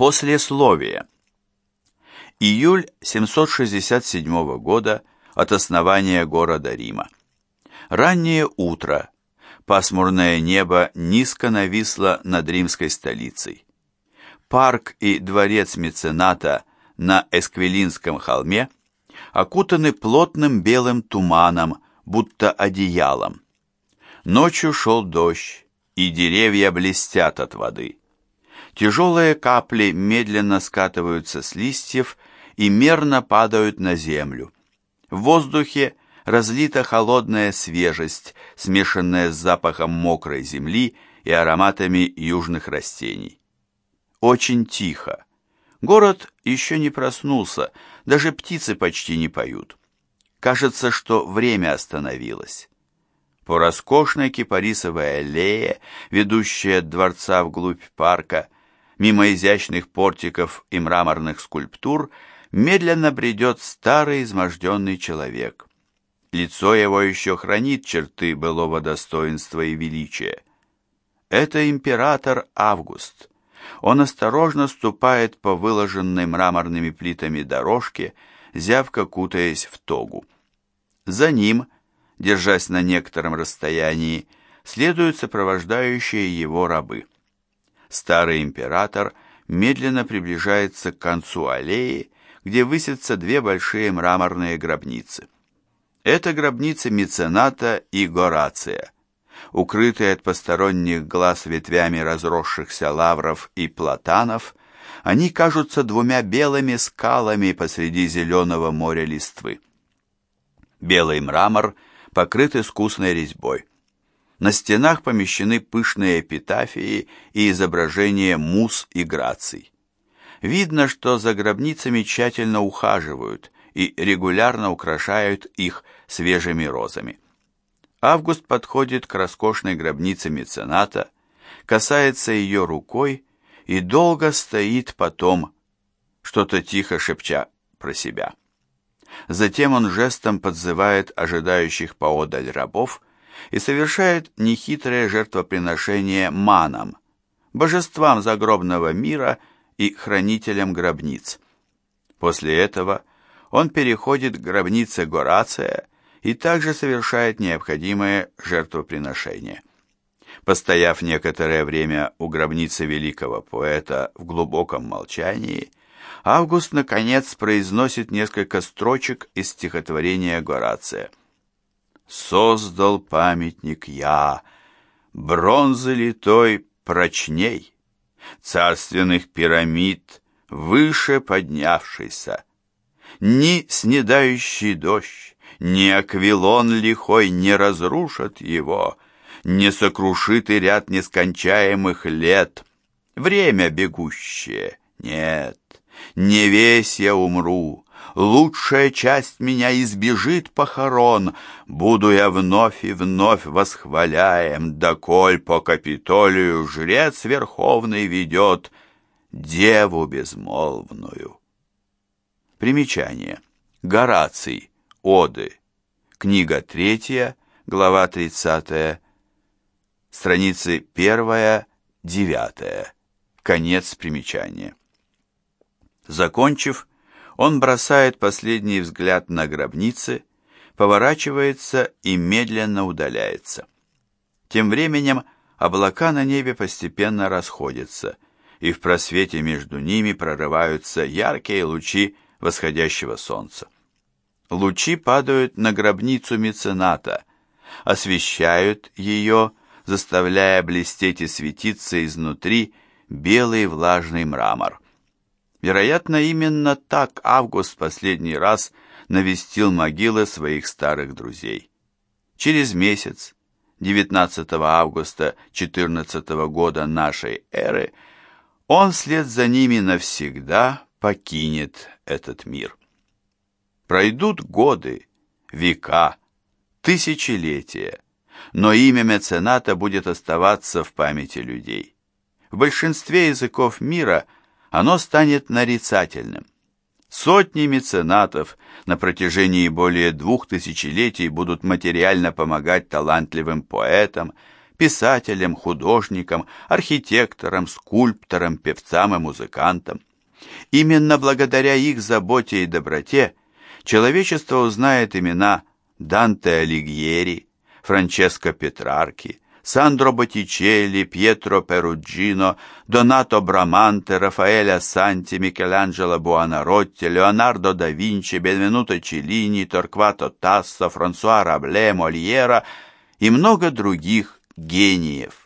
Послесловие. Июль 767 года от основания города Рима. Раннее утро. Пасмурное небо низко нависло над римской столицей. Парк и дворец мецената на Эсквилинском холме окутаны плотным белым туманом, будто одеялом. Ночью шел дождь, и деревья блестят от воды. Тяжелые капли медленно скатываются с листьев и мерно падают на землю. В воздухе разлита холодная свежесть, смешанная с запахом мокрой земли и ароматами южных растений. Очень тихо. Город еще не проснулся, даже птицы почти не поют. Кажется, что время остановилось. По роскошной кипарисовой аллее, ведущей от дворца вглубь парка, мимо изящных портиков и мраморных скульптур, медленно бредет старый изможденный человек. Лицо его еще хранит черты былого достоинства и величия. Это император Август. Он осторожно ступает по выложенной мраморными плитами дорожке, зявко кутаясь в тогу. За ним, держась на некотором расстоянии, следуют сопровождающие его рабы старый император медленно приближается к концу аллеи, где высятся две большие мраморные гробницы. Это гробницы мецената и Горация. Укрытые от посторонних глаз ветвями разросшихся лавров и платанов, они кажутся двумя белыми скалами посреди зеленого моря листвы. Белый мрамор покрыт искусной резьбой. На стенах помещены пышные эпитафии и изображения мус и граций. Видно, что за гробницами тщательно ухаживают и регулярно украшают их свежими розами. Август подходит к роскошной гробнице мецената, касается ее рукой и долго стоит потом, что-то тихо шепча про себя. Затем он жестом подзывает ожидающих поодаль рабов и совершает нехитрое жертвоприношение манам, божествам загробного мира и хранителям гробниц. После этого он переходит к гробнице Горация и также совершает необходимое жертвоприношение. Постояв некоторое время у гробницы великого поэта в глубоком молчании, Август, наконец, произносит несколько строчек из стихотворения Горация – создал памятник я, бронзы литой прочней, царственных пирамид выше поднявшийся. Ни снедающий дождь, ни аквилон лихой не разрушат его, не сокрушит и ряд нескончаемых лет. Время бегущее, нет, не весь я умру, лучшая часть меня избежит похорон, буду я вновь и вновь восхваляем, доколь по Капитолию жрец верховный ведет деву безмолвную. Примечание. Гораций. Оды. Книга третья, глава тридцатая, страницы первая, девятая. Конец примечания. Закончив, он бросает последний взгляд на гробницы, поворачивается и медленно удаляется. Тем временем облака на небе постепенно расходятся, и в просвете между ними прорываются яркие лучи восходящего солнца. Лучи падают на гробницу мецената, освещают ее, заставляя блестеть и светиться изнутри белый влажный мрамор. Вероятно, именно так Август последний раз навестил могилы своих старых друзей. Через месяц, 19 августа 14 года нашей эры, он вслед за ними навсегда покинет этот мир. Пройдут годы, века, тысячелетия, но имя мецената будет оставаться в памяти людей. В большинстве языков мира – оно станет нарицательным. Сотни меценатов на протяжении более двух тысячелетий будут материально помогать талантливым поэтам, писателям, художникам, архитекторам, скульпторам, певцам и музыкантам. Именно благодаря их заботе и доброте человечество узнает имена Данте Алигьери, Франческо Петрарки, Сандро Боттичелли, Пьетро Перуджино, Донато Браманте, Рафаэля Санти, Микеланджело Буонаротти, Леонардо да Винчи, Бенвенуто Челлини, Торквато Тассо, Франсуа Рабле, Мольера и много других гениев.